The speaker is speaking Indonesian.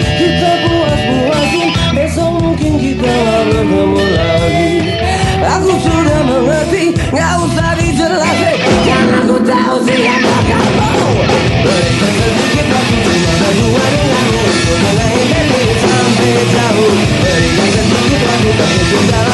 Kita puas-puasin Besok mungkin kita bertemu lagi. Aku sudah mengerti Gak usah dijelasin. Karena aku tahu siapa kamu. Berikan sedikit waktu, cuma berdua denganmu Mengenai dari sampai jauh. Berikan sedikit Aku tak cinta